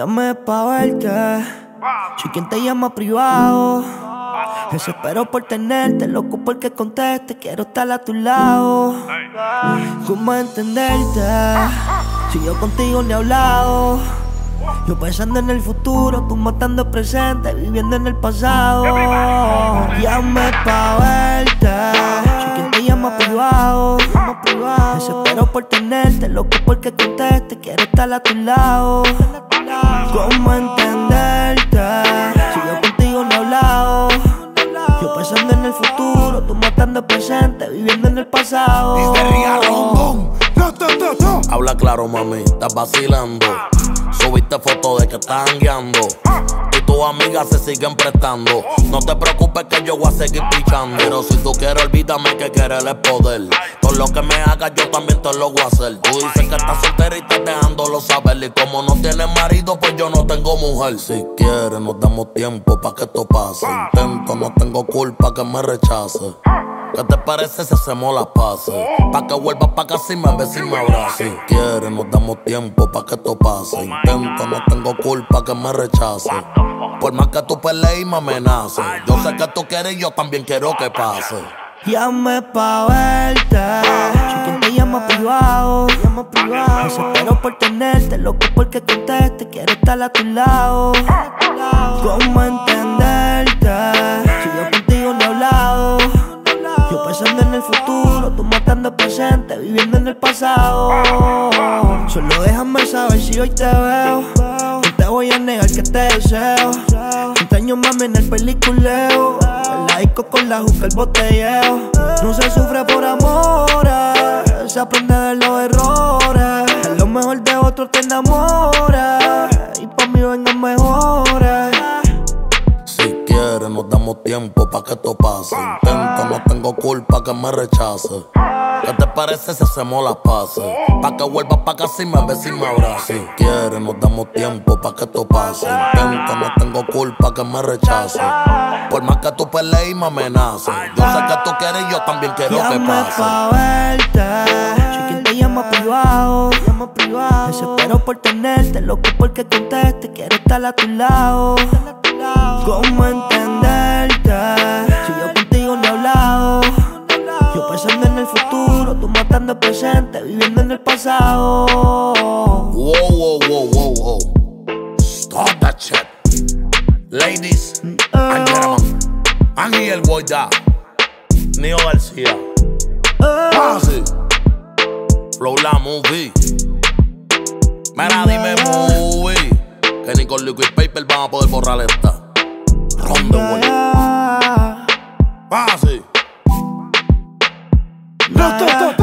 Llame pa' verte. Soy quien te llama privado. Desespero por tenerte, loco porque conteste. Quiero estar a tu lado. ¿Cómo entenderte? Si yo contigo ni he hablado. Yo pensando en el futuro, tú matando el presente, viviendo en el pasado. Llame pa' verte. Soy quien te llama privado. Desespero por tenerte, loco porque conteste. Quiero estar a tu lado. ¿Cómo entenderte? Si yo contigo no he hablado. Yo pensando en el futuro, tú matando el presente, viviendo en el pasado. Habla claro, mami, estás vacilando. Subiste foto de que estás guiando. Y tus amigas se siguen prestando. No te preocupes que yo voy a seguir pichando. Pero si tú quieres, olvídame que quieres el poder. Todo lo que me hagas, yo también te lo voy a hacer. Tú dices que estás soltera y estás dejándolo saber. Y como no tienes marido, pues yo no tengo mujer. Si quieres, nos damos tiempo para que esto pase. Intento, no tengo culpa que me rechace. ¿Qué te parece si hacemos las pases? Pa' que vuelvas pa' casa y me beses y me abraces. Si quieres, nos damos tiempo pa' que esto pase. Intento, no tengo culpa que me rechace. Por más que tú pelees y me amenaces. Yo sé que tú quieres y yo también quiero que pase. Llame pa' verte. Llama privado. Desespero por tenerte, loco porque conteste. Quiero estar a tu lado. ¿Cómo entenderte? Si yo contigo no he hablado. Yo pensando en el futuro, tú matando el presente, viviendo en el pasado. Solo déjame saber si hoy te veo. No te voy a negar que te deseo. 30 años mami en el peliculeo. Con la juca, el botelleo. No se sufre por amores, se aprende de los errores. Es lo mejor de otro te enamora. Y pa' mí vengan mejores. Si quieres, nos damos tiempo pa' que esto pase. Intento, no tengo culpa que me rechace. ¿Qué te parece si hacemos las pases? Pa' que vuelvas pa' casa y me beses y me abraces. Si quieres, nos damos tiempo pa' que esto pase. Intento, no tengo culpa que me rechace. Por más que tú pelees y me amenaces. Yo sé que tú quieres y yo también quiero que pase. pa' verte. Soy quien te llama privado. Desespero por tenerte, loco porque conteste. Quiero estar a tu lado. ¿Cómo entenderte? Gentlemen, Ángel el Boy Da, Neo García, Pasi, Flow La Movie. Mira, dime movie, que ni con Liquid Paper van a poder borrar esta. Rondo Boy, Pasi. No,